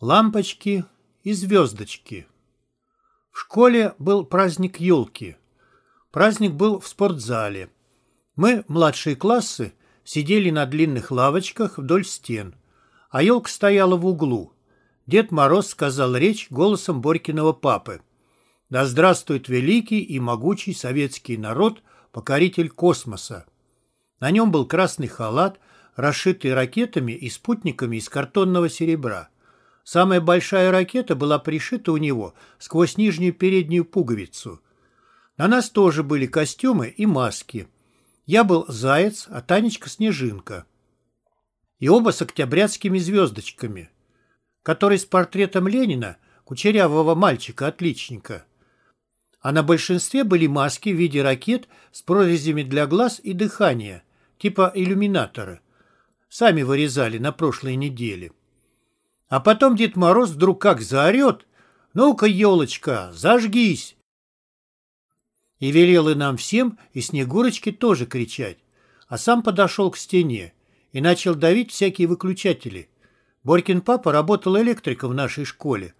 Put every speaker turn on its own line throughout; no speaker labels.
Лампочки и звездочки. В школе был праздник елки. Праздник был в спортзале. Мы, младшие классы, сидели на длинных лавочках вдоль стен, а елка стояла в углу. Дед Мороз сказал речь голосом Борькиного папы. «Да здравствует великий и могучий советский народ, покоритель космоса!» На нем был красный халат, расшитый ракетами и спутниками из картонного серебра. Самая большая ракета была пришита у него сквозь нижнюю переднюю пуговицу. На нас тоже были костюмы и маски. Я был заяц, а Танечка снежинка. И оба с октябрятскими звездочками, который с портретом Ленина, кучерявого мальчика-отличника. А на большинстве были маски в виде ракет с прорезями для глаз и дыхания, типа иллюминатора. Сами вырезали на прошлой неделе. А потом Дед Мороз вдруг как заорет. «Ну-ка, елочка, зажгись!» И велел и нам всем, и Снегурочке тоже кричать. А сам подошел к стене и начал давить всякие выключатели. Борькин папа работал электриком в нашей школе.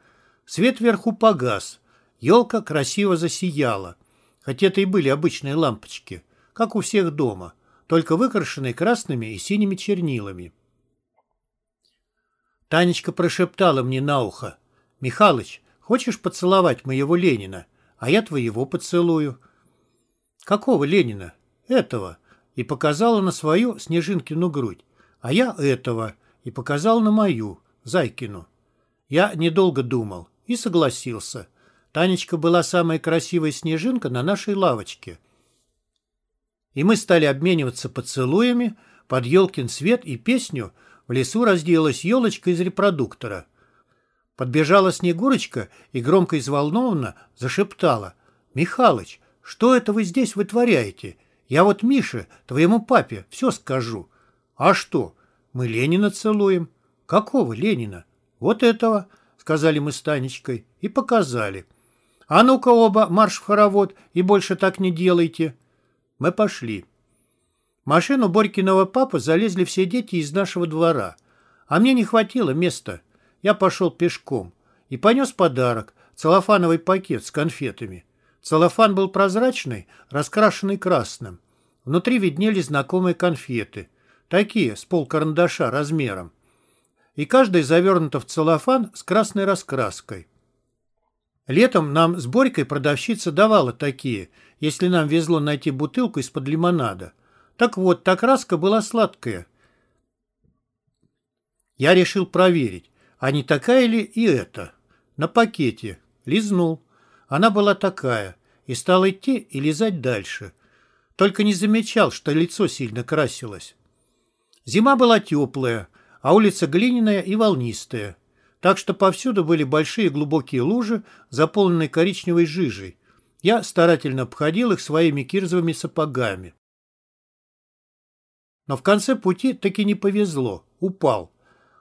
Свет вверху погас. Елка красиво засияла. Хотя это и были обычные лампочки, как у всех дома, только выкрашенные красными и синими чернилами. Танечка прошептала мне на ухо. «Михалыч, хочешь поцеловать моего Ленина? А я твоего поцелую». «Какого Ленина?» «Этого». И показала на свою Снежинкину грудь. «А я этого». И показал на мою, Зайкину. Я недолго думал и согласился. Танечка была самая красивая снежинка на нашей лавочке. И мы стали обмениваться поцелуями под елкин свет и песню — в лесу разделась елочка из репродуктора. Подбежала Снегурочка и громко и взволнованно зашептала. «Михалыч, что это вы здесь вытворяете? Я вот Мише, твоему папе, все скажу». «А что? Мы Ленина целуем». «Какого Ленина?» «Вот этого», — сказали мы с Танечкой и показали. «А ну-ка оба, марш в хоровод, и больше так не делайте». Мы пошли машину Борькиного папы залезли все дети из нашего двора. А мне не хватило места. Я пошел пешком и понес подарок – целлофановый пакет с конфетами. Целлофан был прозрачный, раскрашенный красным. Внутри виднелись знакомые конфеты. Такие, с полкарандаша размером. И каждая завернута в целлофан с красной раскраской. Летом нам с Борькой продавщица давала такие, если нам везло найти бутылку из-под лимонада. Так вот, та краска была сладкая. Я решил проверить, а не такая ли и эта. На пакете. Лизнул. Она была такая. И стал идти и лизать дальше. Только не замечал, что лицо сильно красилось. Зима была теплая, а улица глиняная и волнистая. Так что повсюду были большие глубокие лужи, заполненные коричневой жижей. Я старательно обходил их своими кирзовыми сапогами. Но в конце пути таки не повезло. Упал.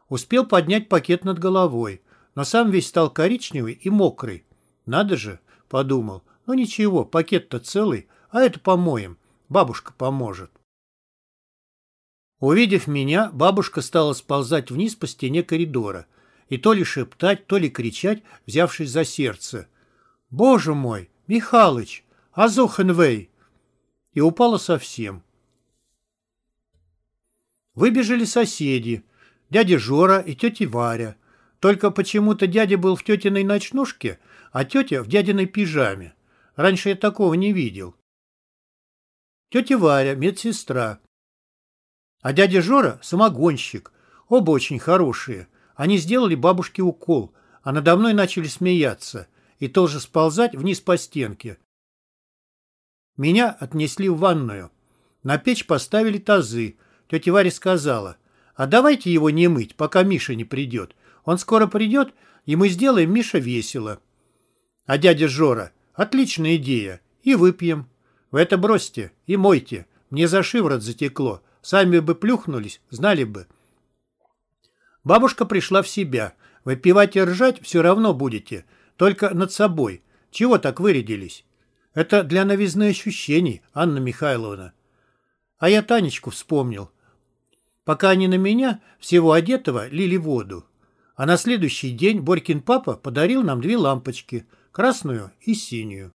Успел поднять пакет над головой, но сам весь стал коричневый и мокрый. Надо же, подумал. Ну ничего, пакет-то целый, а это помоем. Бабушка поможет. Увидев меня, бабушка стала сползать вниз по стене коридора и то ли шептать, то ли кричать, взявшись за сердце. «Боже мой! Михалыч! Азохенвей!» И упала совсем. Выбежали соседи, дядя Жора и тетя Варя. Только почему-то дядя был в тетиной ночнушке, а тетя в дядиной пижаме. Раньше я такого не видел. Тетя Варя – медсестра. А дядя Жора – самогонщик. Оба очень хорошие. Они сделали бабушке укол, а надо мной начали смеяться и тоже сползать вниз по стенке. Меня отнесли в ванную. На печь поставили тазы, Тетя Варя сказала, а давайте его не мыть, пока Миша не придет. Он скоро придет, и мы сделаем Миша весело. А дядя Жора, отличная идея, и выпьем. Вы это бросьте и мойте. Мне за шиворот затекло. Сами бы плюхнулись, знали бы. Бабушка пришла в себя. Выпивать и ржать все равно будете, только над собой. Чего так вырядились? Это для новизны ощущений, Анна Михайловна. А я Танечку вспомнил. Пока они на меня, всего одетого, лили воду. А на следующий день Борькин папа подарил нам две лампочки – красную и синюю.